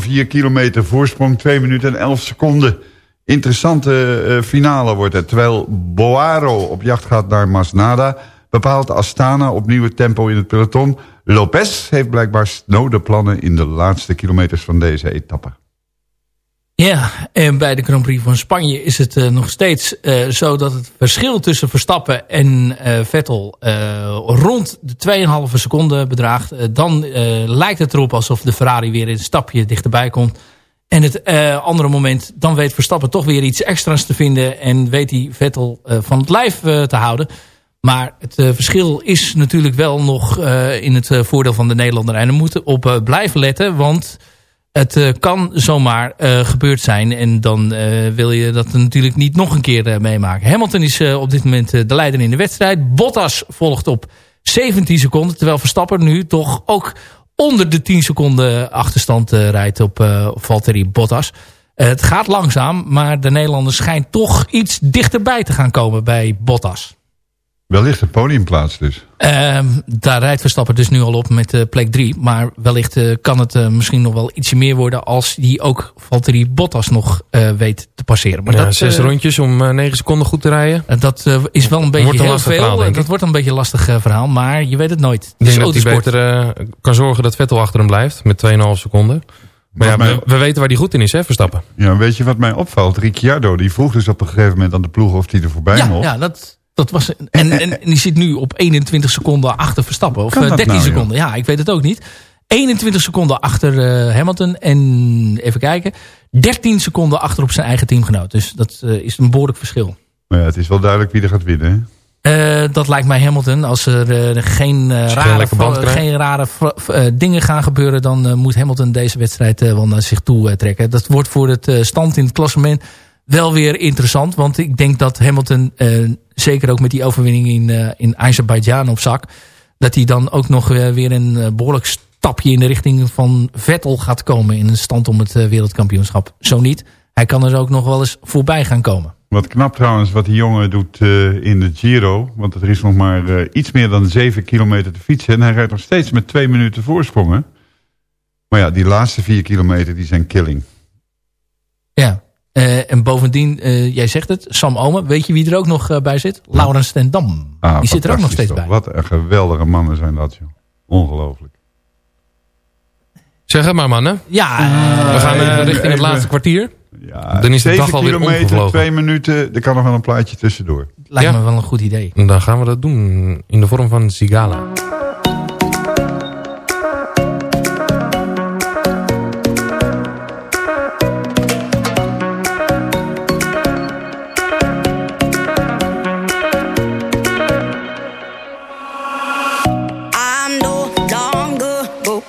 9,4 kilometer voorsprong, 2 minuten en 11 seconden. Interessante uh, finale wordt het. Terwijl Boaro op jacht gaat naar Masnada... bepaalt Astana opnieuw het tempo in het peloton. Lopez heeft blijkbaar snode plannen in de laatste kilometers van deze etappe. Ja, en bij de Grand Prix van Spanje is het uh, nog steeds uh, zo dat het verschil tussen Verstappen en uh, Vettel rond de 2,5 seconden bedraagt. dan lijkt het erop alsof de Ferrari weer een stapje dichterbij komt. En het andere moment, dan weet Verstappen toch weer iets extra's te vinden en weet hij Vettel van het lijf te houden. Maar het verschil is natuurlijk wel nog in het voordeel van de Nederlander. En we moeten op blijven letten, want... Het uh, kan zomaar uh, gebeurd zijn. En dan uh, wil je dat natuurlijk niet nog een keer meemaken. Hamilton is op dit moment de leider in de wedstrijd. Bottas volgt op 17 seconden. Terwijl Verstappen nu toch ook onder de 10 seconden achterstand rijdt op Valtteri Bottas. het gaat langzaam, maar de Nederlander schijnt toch iets dichterbij te gaan komen bij Bottas. Wellicht een podiumplaats dus. Uh, daar rijdt Verstappen dus nu al op met uh, plek 3. Maar wellicht uh, kan het uh, misschien nog wel ietsje meer worden... als die ook Valtteri Bottas nog weet te passeren. Maar ja, dat, zes rondjes om 9 seconden goed te rijden. dat is wel een beetje wordt een heel veel. Verhaal, dat wordt een beetje een lastig verhaal. Maar je weet het nooit. Ik denk dat hij beter kan zorgen dat Vettel achter hem blijft. Met 2,5 seconden. Maar ja, mij... we, we, weten waar die goed in is, hè, Verstappen. Ja, weet je wat mij opvalt? Ricciardo, die vroeg dus op een gegeven moment aan de ploeg of hij er voorbij ja, mocht. Ja, dat... Dat was, en, en, en die zit nu op 21 seconden achter Verstappen. Of Kan dat 13 nou, seconden. Ja, ik weet het ook niet. 21 seconden achter uh, Hamilton. En even kijken. 13 seconden achter op zijn eigen teamgenoot. Dus dat uh, is een behoorlijk verschil. Maar ja, het is wel duidelijk wie er gaat winnen. Uh, dat lijkt mij Hamilton. Als er geen, rare, geen rare dingen gaan gebeuren... dan moet Hamilton deze wedstrijd wel naar zich toe trekken. Dat wordt voor het stand in het klassement wel weer interessant. Want ik denk dat Hamilton, uh, zeker ook met die overwinning in, uh, in Azerbeidzjan op zak... dat hij dan ook nog uh, weer een behoorlijk stapje in de richting van Vettel gaat komen... in een stand om het wereldkampioenschap. Zo niet. Hij kan er ook nog wel eens voorbij gaan komen. Wat knap trouwens wat die jongen doet in de Giro. Want er is nog maar iets meer dan 7 kilometer te fietsen. En hij rijdt nog steeds met twee minuten voorsprongen. Maar ja, die laatste vier kilometer die zijn killing. Ja, uh, en bovendien, uh, jij zegt het, Sam Omen. Weet je wie er ook nog uh, bij zit? Laurens ten Dam. Ah, Die zit er ook nog steeds toch. bij. Wat een geweldige mannen zijn dat, joh. Ongelooflijk. Zeg het maar, mannen. Ja, We gaan even- richting het laatste kwartier. Ja, Dan is de 7 dag alweer kilometer, twee minuten. Er kan nog wel een plaatje tussendoor. lijkt Ja. me wel een goed idee. Dan gaan we dat doen in de vorm van Zigala.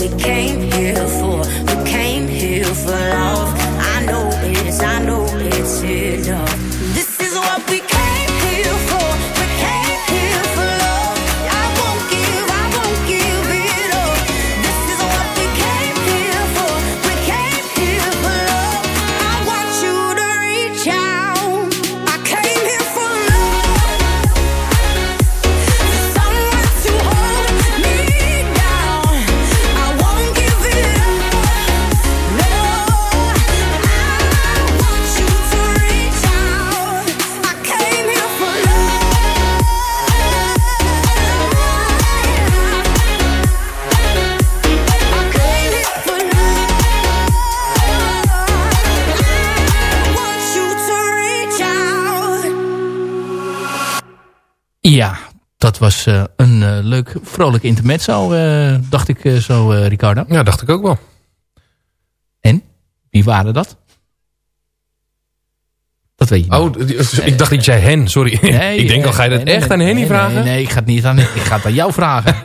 We came here for. We came here for love. I know I know it's enough. Dat was eh, een eh, leuk, vrolijk intermezzo, eh dacht ik eh, zo, eh, Ricardo. Ja, dacht ik ook wel. En? Wie waren dat? Dat weet je niet. Oh, d- ik dacht dat jij hen, sorry. Nee, ik denk al, ga je dat nee, echt nee, aan Henny nee, vragen? Nee, nee, ik ga het niet aan, ik ga het aan jou vragen.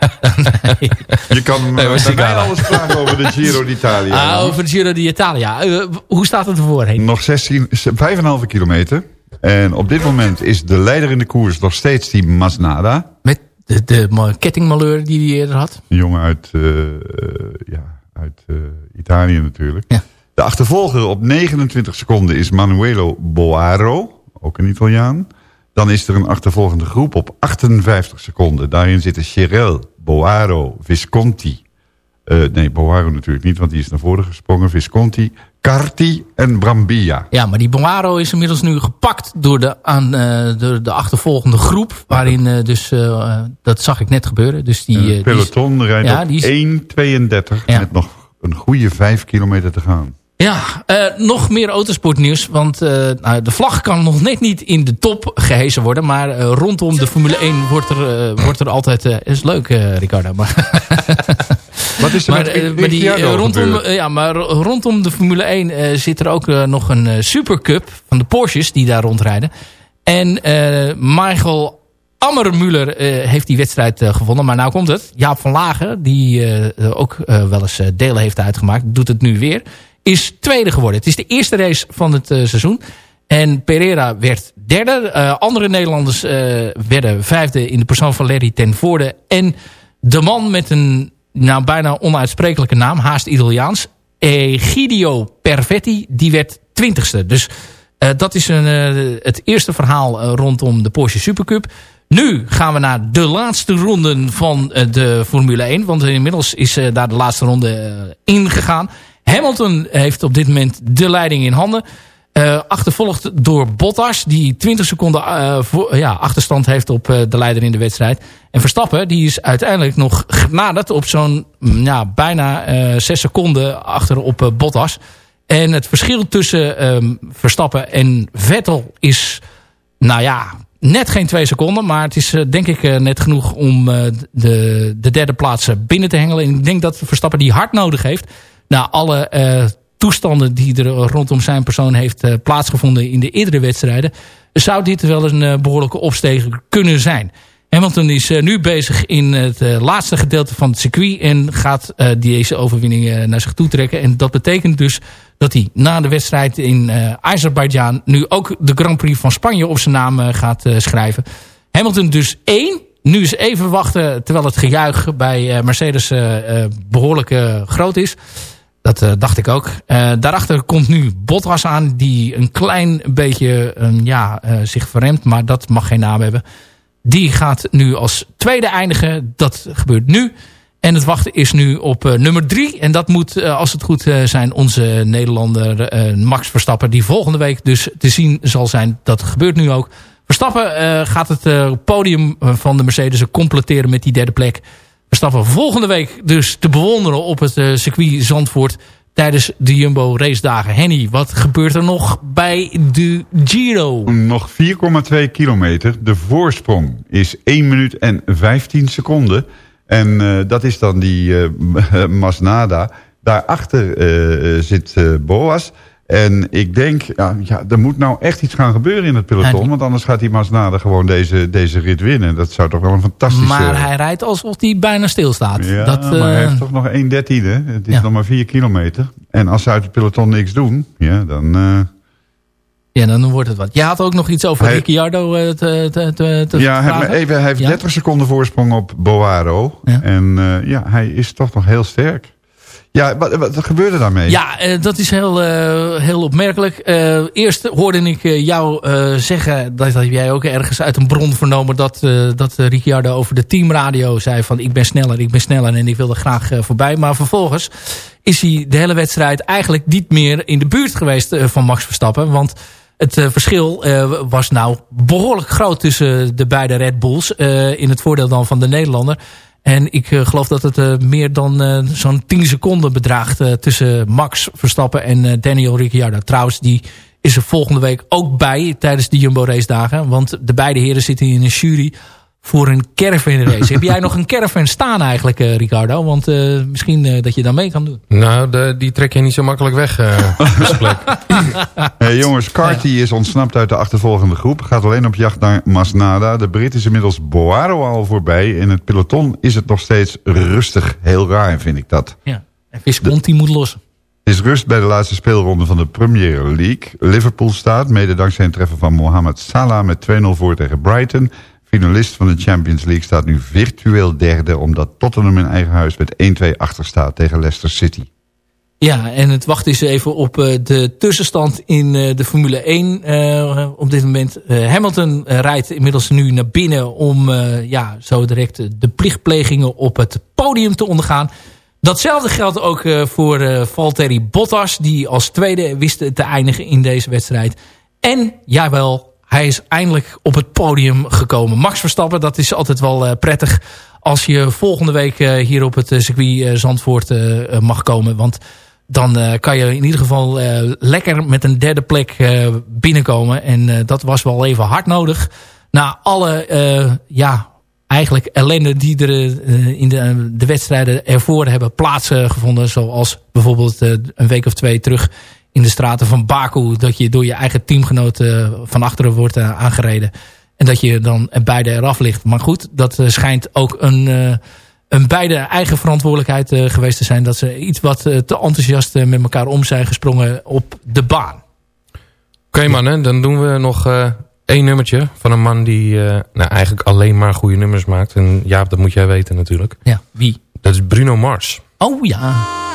Je kan Nee, bij mij alles vragen over de Giro d'Italia. Ah, over de Giro d'Italia. Eh, hoe staat het ervoor heen? Nog 16, 5,5 kilometer. En op dit moment is de leider in de koers nog steeds die Masnada. Met de, de ma- kettingmalheur die hij eerder had. Een jongen uit, eh, eh, ja, uit eh, Italië natuurlijk. Ja. De achtervolger op 29 seconden is Manuelo Boaro. Ook een Italiaan. Dan is er een achtervolgende groep op 58 seconden. Daarin zitten Cherel, Boaro, Visconti. Nee, Boaro natuurlijk niet, want die is naar voren gesprongen. Visconti, Carti en Brambilla. Ja, maar die Boaro is inmiddels nu gepakt door de, aan, eh, de, de achtervolgende groep. Waarin eh, dus, eh, dat zag ik net gebeuren. Dus die, Het die is- peloton rijdt Ja, op die is- 1.32 Ja. met nog een goede 5 kilometer te gaan. Ja, nog meer autosportnieuws. Want nou, de vlag kan nog net niet in de top gehezen worden. Maar rondom de Formule 1 wordt er, wordt er altijd... is leuk, Ricardo. Maar, Wat is er maar, met eh, maar die, eh, rondom, gebeurd? eh, ja, maar ro- rondom de Formule 1 eh, zit er ook nog een supercup van de Porsches die daar rondrijden. En Michael Ammermuller heeft die wedstrijd eh, gevonden. Maar nou komt het. Jaap van Lagen, die ook wel eens delen heeft uitgemaakt, doet het nu weer. Is tweede geworden. Het is de eerste race van het seizoen. En Pereira werd derde. Andere Nederlanders werden vijfde in de persoon van Larry ten Voorde. En de man met een nou, bijna onuitsprekelijke naam, haast Italiaans. Egidio Perfetti, die werd twintigste. Dus eh, dat is een, eh, het eerste verhaal eh, rondom de Porsche Supercup. Nu gaan we naar de laatste ronden van de Formule 1. Want inmiddels is daar de laatste ronde ingegaan. Hamilton heeft op dit moment de leiding in handen. Eh, achtervolgd door Bottas, die 20 seconden eh, voor, ja, achterstand heeft op eh, de leider in de wedstrijd. En Verstappen, die is uiteindelijk nog genaderd op zo'n mm, ja, bijna eh 6 seconden achter op Bottas. En het verschil tussen ehm, Verstappen en Vettel is, nou ja, net geen twee seconden. Maar het is denk ik net genoeg om de, de derde plaats binnen te hengelen. En ik denk dat Verstappen die hard nodig heeft. Na alle toestanden die er rondom zijn persoon heeft eh, plaatsgevonden in de eerdere wedstrijden. Zou dit wel een eh, behoorlijke opsteger kunnen zijn. Hamilton is eh, nu bezig in het laatste gedeelte van het circuit. En gaat deze overwinning naar zich toe trekken. En dat betekent dus dat hij na de wedstrijd in Azerbeidzjan... nu ook de Grand Prix van Spanje op zijn naam gaat schrijven. Hamilton dus één. Nu is even wachten terwijl het gejuich bij Mercedes eh, eh, behoorlijk eh, groot is. Dat eh, dacht ik ook. Eh, daarachter komt nu Bottas aan die een klein beetje eh, ja, eh, zich verremt. Maar dat mag geen naam hebben. Die gaat nu als tweede eindigen. Dat gebeurt nu. En het wachten is nu op nummer drie. En dat moet, als het goed zijn, onze Nederlander Max Verstappen. Die volgende week dus te zien zal zijn. Dat gebeurt nu ook. Verstappen gaat het podium van de Mercedes completeren met die derde plek. Verstappen volgende week dus te bewonderen op het eh, circuit Zandvoort tijdens de Jumbo race dagen. Henny, wat gebeurt er nog bij de Giro? Nog 4,2 kilometer. De voorsprong is 1 minuut en 15 seconden. En eh, dat is dan die eh, Masnada. Daarachter zit Boas. En ik denk, ja, ja, er moet nou echt iets gaan gebeuren in het peloton. Want anders gaat die Masnada gewoon deze, deze rit winnen. Dat zou toch wel een fantastische... Maar hij rijdt alsof hij bijna stilstaat. Ja, dat, maar hij eh, heeft toch nog 1 dertiende. Het is Ja. nog maar 4 kilometer. En als ze uit het peloton niks doen, ja, dan... eh, ja, dan wordt het wat. Je had ook nog iets over Hij- Ricciardo eh, te, te, ja, hij, even, hij heeft Ja? 30 seconden voorsprong op Boaro. En ja, hij is toch nog heel sterk. Ja, wat, wat gebeurde daarmee? Ja, eh, dat is heel, eh, heel opmerkelijk. Eh, eerst hoorde ik jou zeggen, dat heb jij ook ergens uit een bron vernomen... dat, dat Ricciardo over de teamradio zei van ik ben sneller, ik ben sneller... en ik wil er graag voorbij. Maar vervolgens is hij de hele wedstrijd eigenlijk niet meer in de buurt geweest van Max Verstappen. Want het verschil was nou behoorlijk groot tussen de beide Red Bulls. in het voordeel dan van de Nederlander. En ik eh, geloof dat het eh, meer dan eh, zo'n 10 seconden bedraagt tussen Max Verstappen en Daniel Ricciardo. Trouwens, die is er volgende week ook bij tijdens de Jumbo race dagen. Want de beide heren zitten in een jury voor een caravan race. Heb jij nog een caravan staan eigenlijk, eh, Ricardo? Want eh, misschien eh, dat je dan mee kan doen. Nou, de, die trek je niet zo makkelijk weg. eh. Hey, jongens, Carty is ontsnapt uit de achtervolgende groep. Gaat alleen op jacht naar Masnada. De Brit is inmiddels Boaro al voorbij. In het peloton is het nog steeds rustig. Heel raar vind ik dat. Ja. En Visconti moet lossen. Is rust bij de laatste speelronde van de Premier League. Liverpool staat, mede dankzij een treffen van Mohamed Salah... met 2-0 voor tegen Brighton. Finalist van de Champions League staat nu virtueel derde... omdat Tottenham in eigen huis met 1-2 achter staat tegen Leicester City. Ja, en het wacht is even op eh, de tussenstand in eh, de Formule 1 eh, op dit moment. Hamilton rijdt inmiddels nu naar binnen om ja, zo direct de plichtplegingen op het podium te ondergaan. Datzelfde geldt ook voor Valtteri Bottas, die als tweede wist te eindigen in deze wedstrijd. En jawel, hij is eindelijk op het podium gekomen. Max Verstappen, dat is altijd wel eh, prettig als je volgende week eh, hier op het eh, circuit Zandvoort mag komen. Want dan kan je in ieder geval lekker met een derde plek binnenkomen. En dat was wel even hard nodig. Na alle, eh, ja, eigenlijk ellende die er in de, de wedstrijden ervoor hebben plaatsgevonden. Zoals bijvoorbeeld een week of twee terug in de straten van Baku. Dat je door je eigen teamgenoot eh, van achteren wordt eh, aangereden. En dat je dan beide eraf ligt. Maar goed, dat eh, schijnt ook een, een beide eigen verantwoordelijkheid geweest te zijn. Dat ze iets wat te enthousiast met elkaar om zijn gesprongen op de baan. Oké mannen, dan doen we nog één nummertje van een man die nou, eigenlijk alleen maar goede nummers maakt. En Jaap, dat moet jij weten natuurlijk. Ja, wie? Dat is Bruno Mars. Oh ja.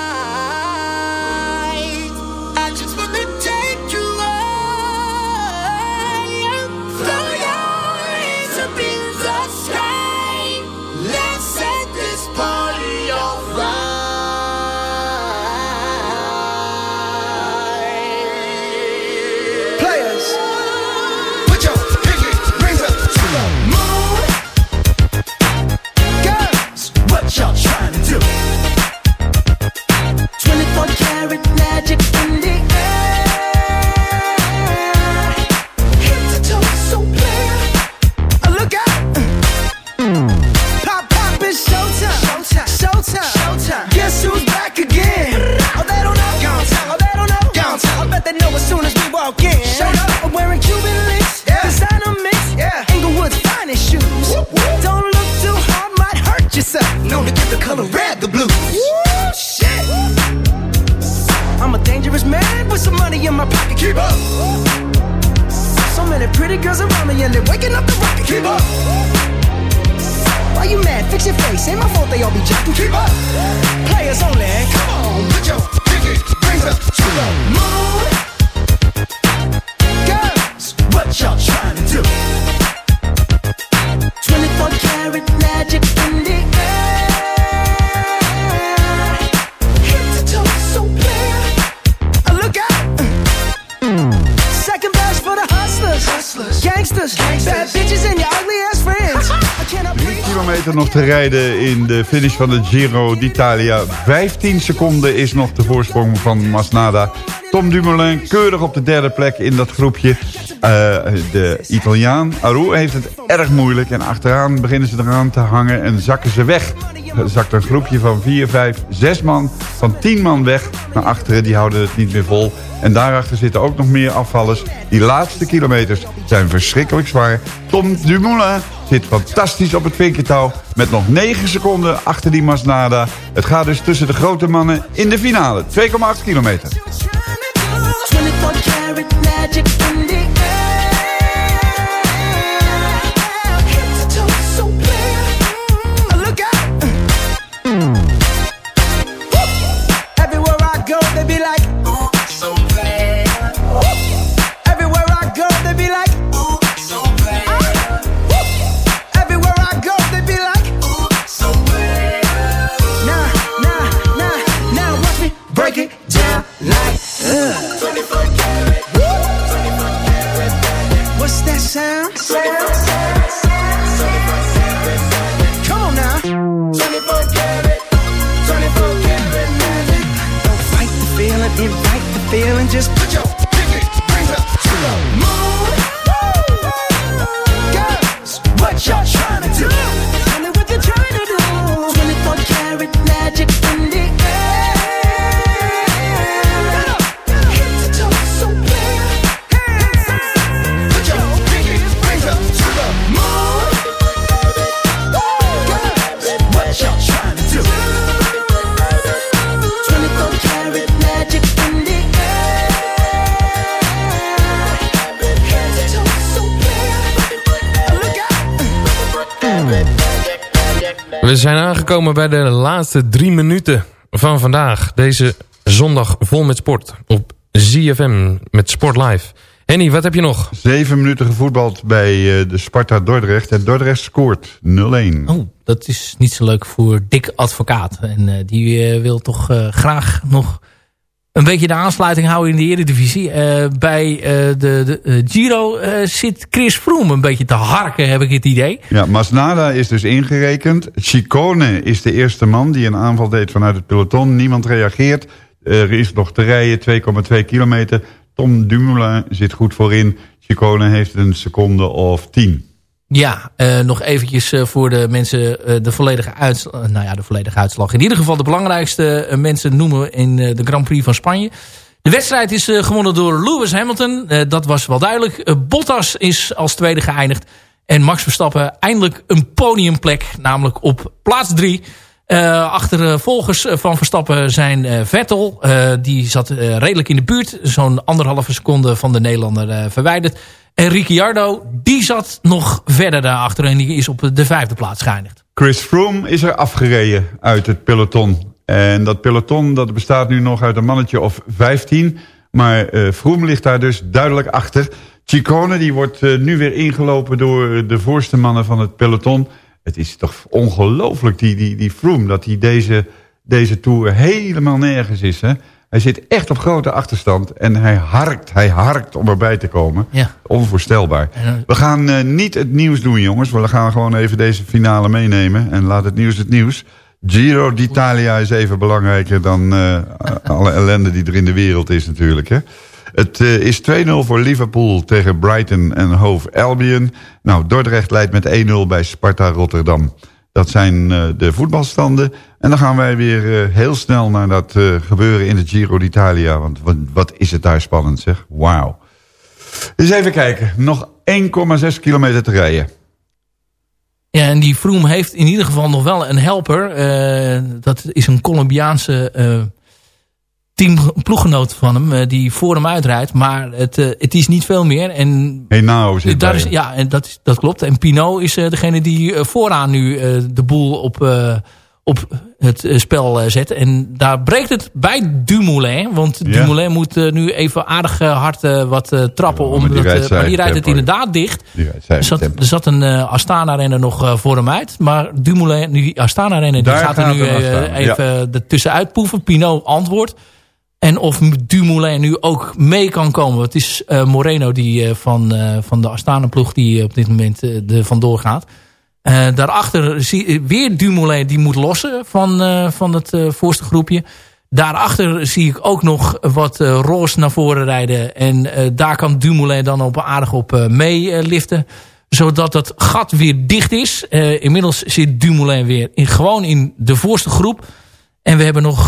Nog te rijden in de finish van de Giro d'Italia. 15 seconden is nog de voorsprong van Masnada. Tom Dumoulin keurig op de derde plek in dat groepje. Eh, de Italiaan Aru heeft het erg moeilijk. En achteraan beginnen ze eraan te hangen en zakken ze weg. Er zakt een groepje van 4, 5, 6 man van 10 man weg. naar achteren. Die houden het niet meer vol. En daarachter zitten ook nog meer afvallers. Die laatste kilometers zijn verschrikkelijk zwaar. Tom Dumoulin zit fantastisch op het vinkertouw. Met nog 9 seconden achter die Masnada. Het gaat dus tussen de grote mannen in de finale. 2,8 kilometer. 24 karat magic in the We zijn aangekomen bij de laatste drie minuten van vandaag. Deze zondag vol met sport. Op ZFM met Sport Live. Henny, wat heb je nog? Zeven minuten gevoetbald bij eh, de Sparta Dordrecht. En Dordrecht scoort 0-1. Oh, dat is niet zo leuk voor Dick Advocaat. En eh, die eh, wil toch graag nog een beetje de aansluiting houden in de Eredivisie. Eh bij eh, de, de eh, Giro zit Chris Froome een beetje te harken, heb ik het idee. Ja, Masnada is dus ingerekend. Chicone is de eerste man die een aanval deed vanuit het peloton. Niemand reageert. Er is nog te rijden, 2,2 kilometer. Tom Dumoulin zit goed voorin. Chicone heeft een seconde of 10. Ja, eh, nog eventjes eh, voor de mensen eh, de, volledige uitslag, nou ja, de volledige uitslag. In ieder geval de belangrijkste mensen noemen in de Grand Prix van Spanje. De wedstrijd is gewonnen door Lewis Hamilton. Dat was wel duidelijk. Bottas is als tweede geëindigd. En Max Verstappen eindelijk een podiumplek. Namelijk op plaats drie. Achtervolgers van Verstappen zijn Vettel. Die zat redelijk in de buurt. Zo'n anderhalve seconde van de Nederlander verwijderd. En Ricciardo, die zat nog verder daarachter. En die is op de vijfde plaats geëindigd. Chris Froome is er afgereden uit het peloton. En dat peloton dat bestaat nu nog uit een mannetje of 15. Maar uh, Froome ligt daar dus duidelijk achter. Ciccone die wordt uh, nu weer ingelopen door de voorste mannen van het peloton. Het is toch ongelooflijk, die, die, die Froome, dat hij deze, deze Tour helemaal nergens is. Hè? Hij zit echt op grote achterstand en hij harkt, hij harkt om erbij te komen. Ja. Onvoorstelbaar. We gaan uh, niet het nieuws doen, jongens. We gaan gewoon even deze finale meenemen. En laat het nieuws het nieuws. Giro d'Italia is even belangrijker dan uh, alle ellende die er in de wereld is natuurlijk. Hè? Het uh, is 2-0 voor Liverpool tegen Brighton en Hove Albion. Nou, Dordrecht leidt met 1-0 bij Sparta Rotterdam. Dat zijn uh, de voetbalstanden. En dan gaan wij weer uh, heel snel naar dat uh, gebeuren in de Giro d'Italia. Want wat, is het daar spannend zeg. Wauw. Dus even kijken. Nog 1,6 kilometer te rijden. Ja, en die Froome heeft in ieder geval nog wel een helper. dat is een Colombiaanse teamploeggenoot van hem, uh, die voor hem uitrijdt. Maar het, uh, het is niet veel meer. En Henao zit daar is, Ja, en dat, is, dat klopt. En Pinot is uh, degene die vooraan nu de boel op, op het spel zet. En daar breekt het bij Dumoulin. Want ja. Dumoulin moet nu even aardig hard wat trappen. Ja, omdat, die rijdt, maar die rijdt het inderdaad dicht. Er zat, er zat een Astana-renner nog voor hem uit. Maar Dumoulin, nu Astana-renner, die gaat er nu even ja. tussenuit poeven. Pinot antwoordt. En of Dumoulin nu ook mee kan komen. Het is uh, Moreno die uh, van, uh, van de Astana-ploeg die op dit moment er vandoor gaat. daarachter zie weer Dumoulin die moet lossen van, van het voorste groepje. Daarachter zie ik ook nog wat Roos naar voren rijden. En daar kan Dumoulin dan op aardig op meeliften. zodat dat gat weer dicht is. inmiddels zit Dumoulin weer in, gewoon in de voorste groep. En we hebben nog